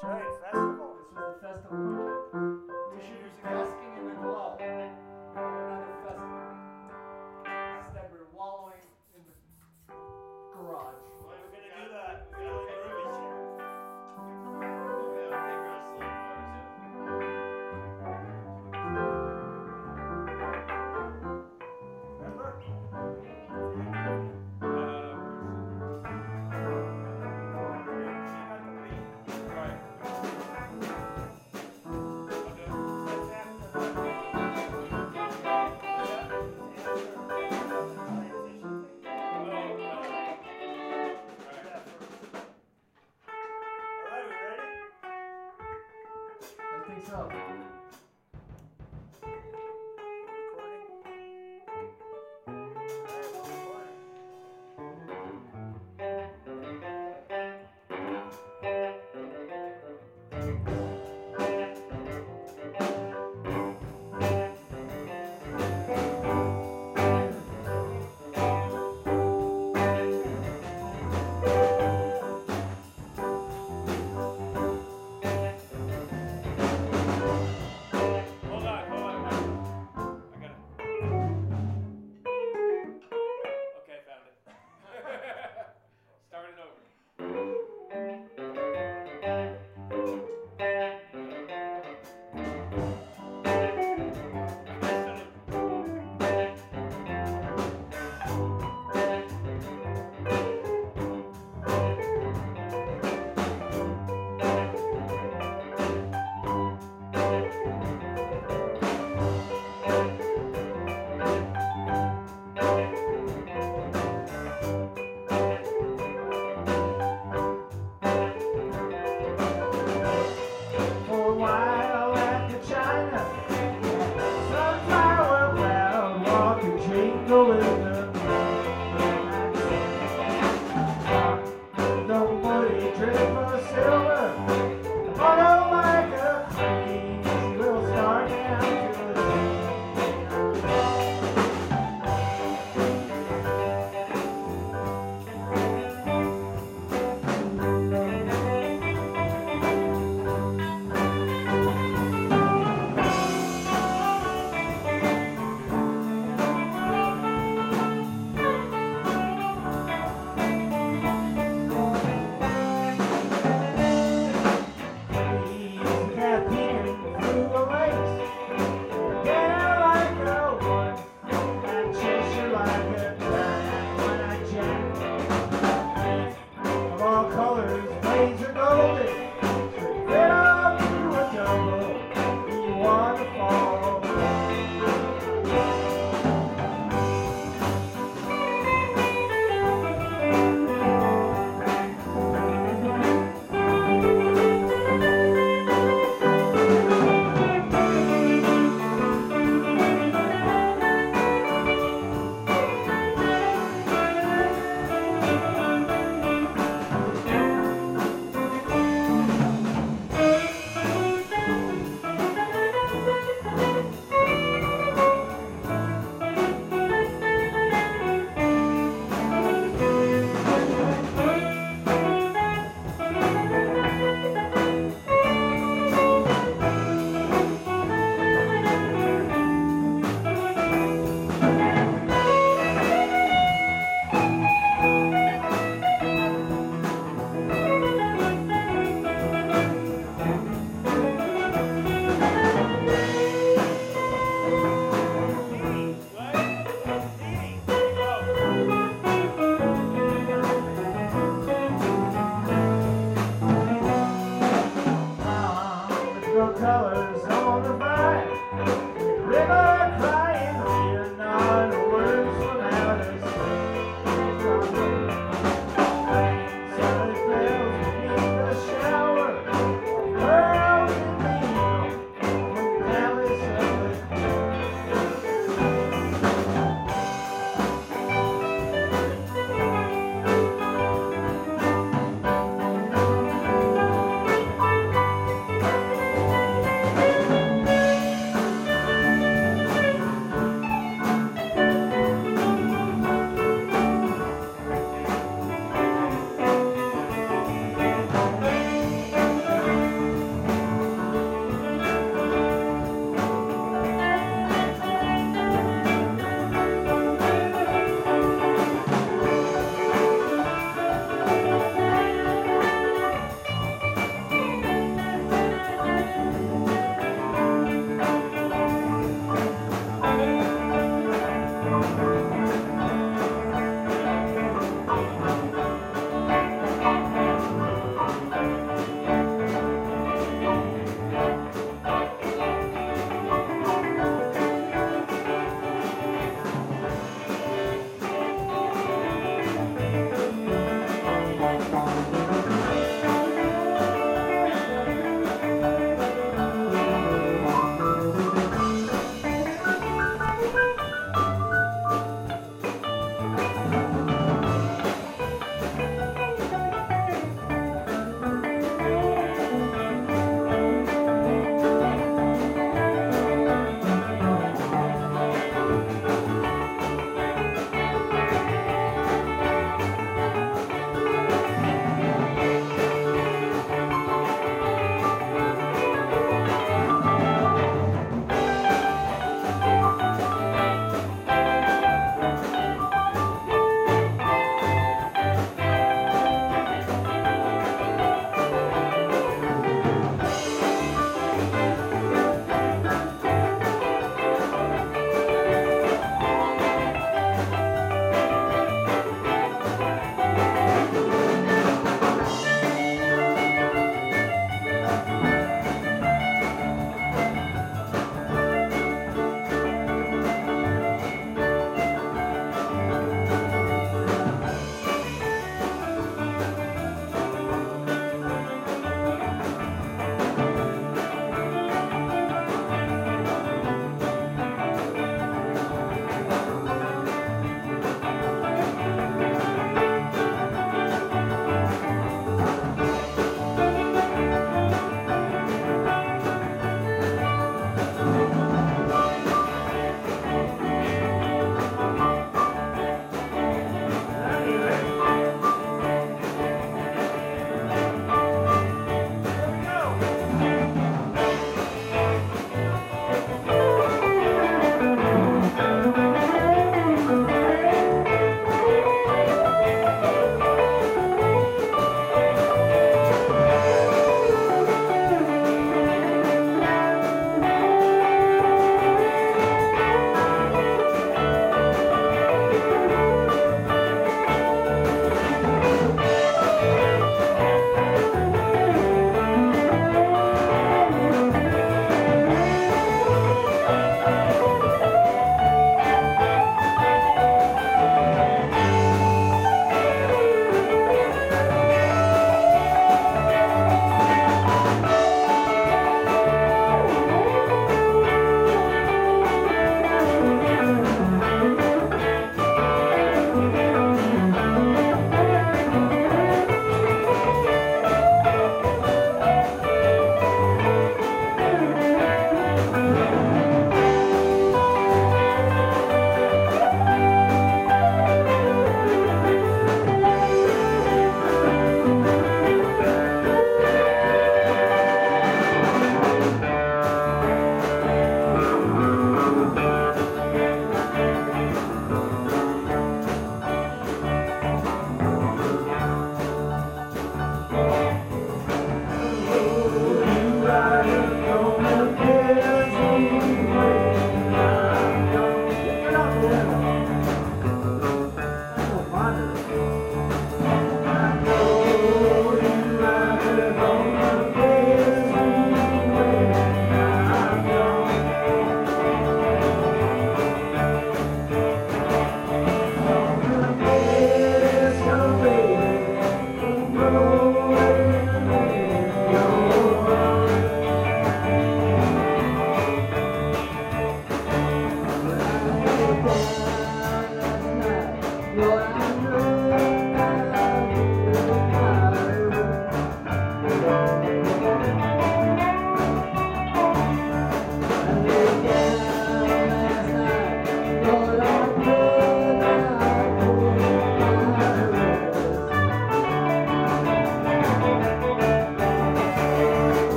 That's right, festival.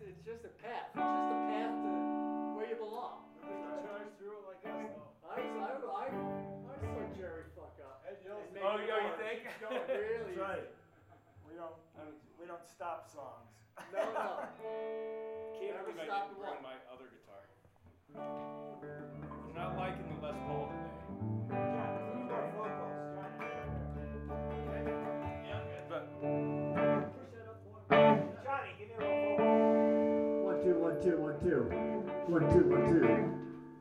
It's, it's just a path. It's just a path to where you belong. They can charge through it like us, though. I, I, I, I saw Jerry fuck up. Ed Yill's And make Oh, it yeah, you worse. think? He's going really. That's right. We don't, we don't stop songs. No, no. Can't Never believe I stop didn't to bring walk. my other guitar. I'm not liking the Les Paul two, one, two.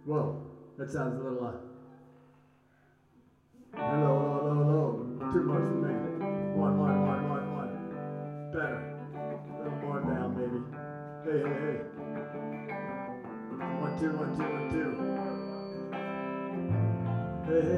Whoa, that sounds a little, uh. Hello, hello, hello. Too much for me. One, one, one, one, one. Better. A little more down, maybe. Hey, hey, hey. One, two, one, two, one, two. Hey, hey,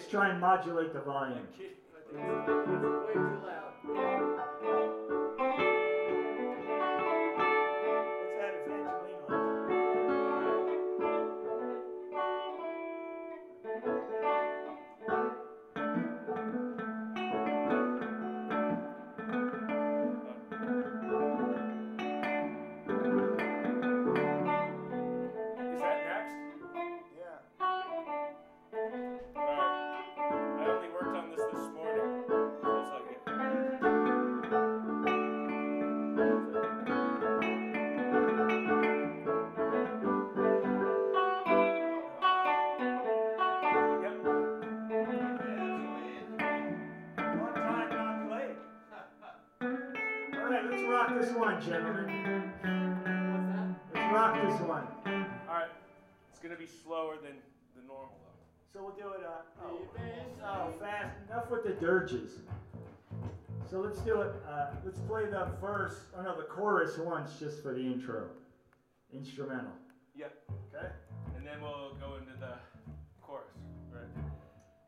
Let's try and modulate the volume. This one, gentlemen. What's that? Let's rock this one. Alright. It's gonna be slower than the normal though. So we'll do it, uh, oh, Oh, fast. Enough with the dirges. So let's do it. Uh, let's play the verse. Oh no, the chorus once, just for the intro. Instrumental. Yep. Okay. And then we'll go into the chorus, right?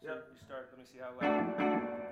So Yep. you start, let me see how loud.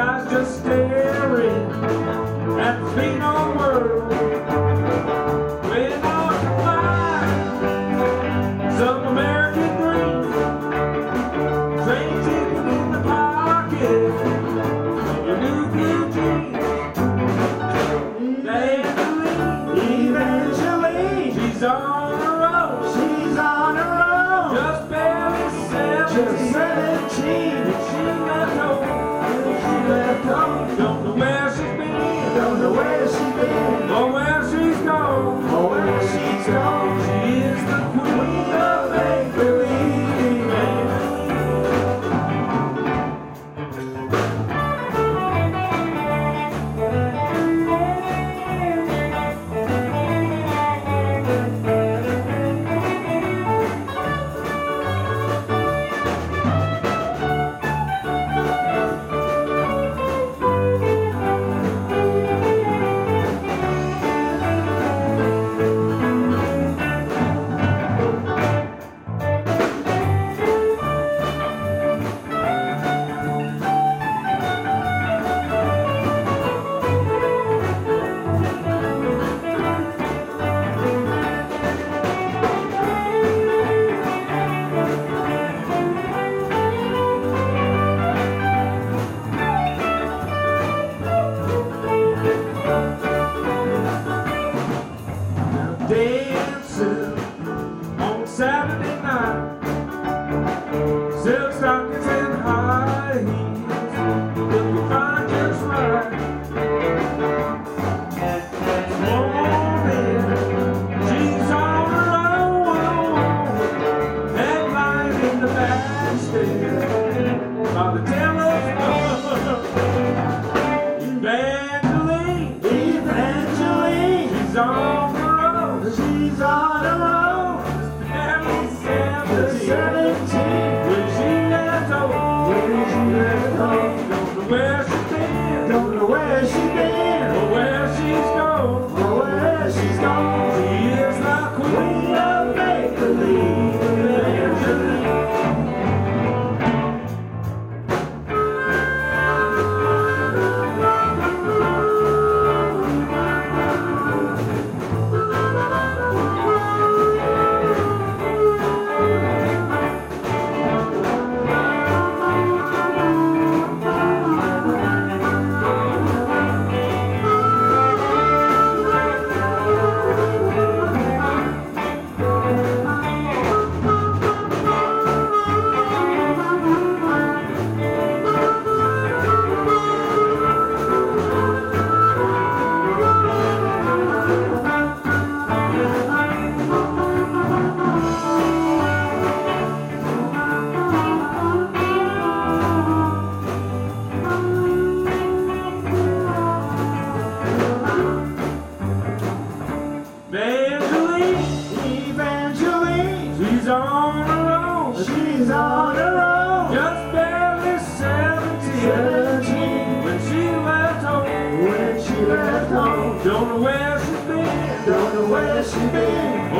Was just staring at the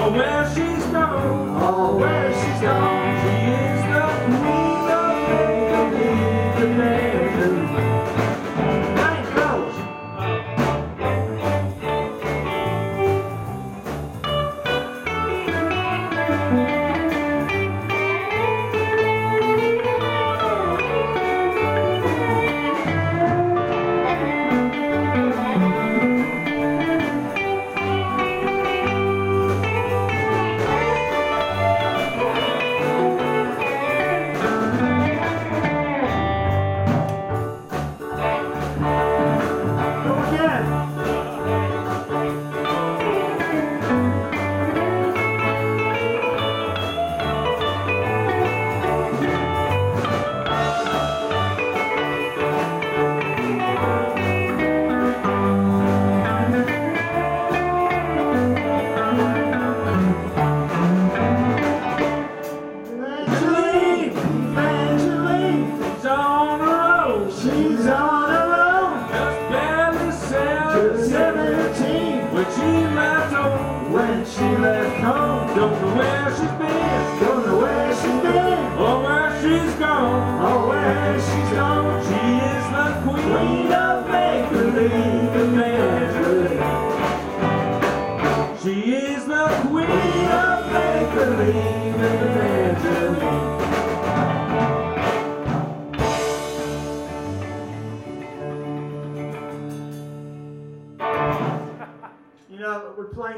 Oh, where she?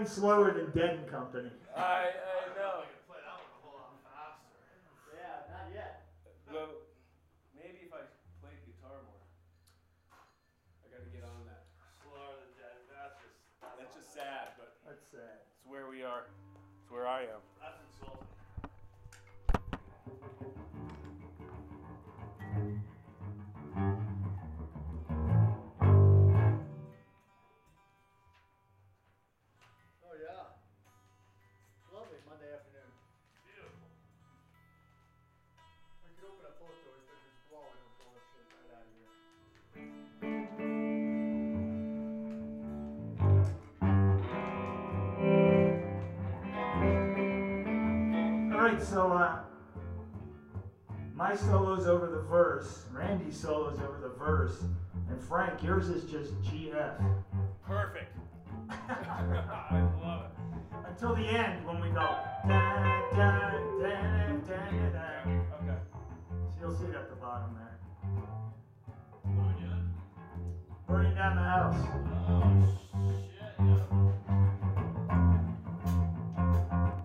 playing slower than Dead and Company. I, I know. Yeah, not yet. Well, maybe if I played guitar more. I gotta get on that. Slower than Dead. That's just, that's, that's just sad, but. That's sad. It's where we are. It's where I am. solo. My solo's over the verse. Randy's solo's over the verse. And Frank, yours is just GF. Perfect. I love it. Until the end when we go. Da, da, da, da, da, da. Okay. So you'll see it at the bottom there. Burning down the house. Oh,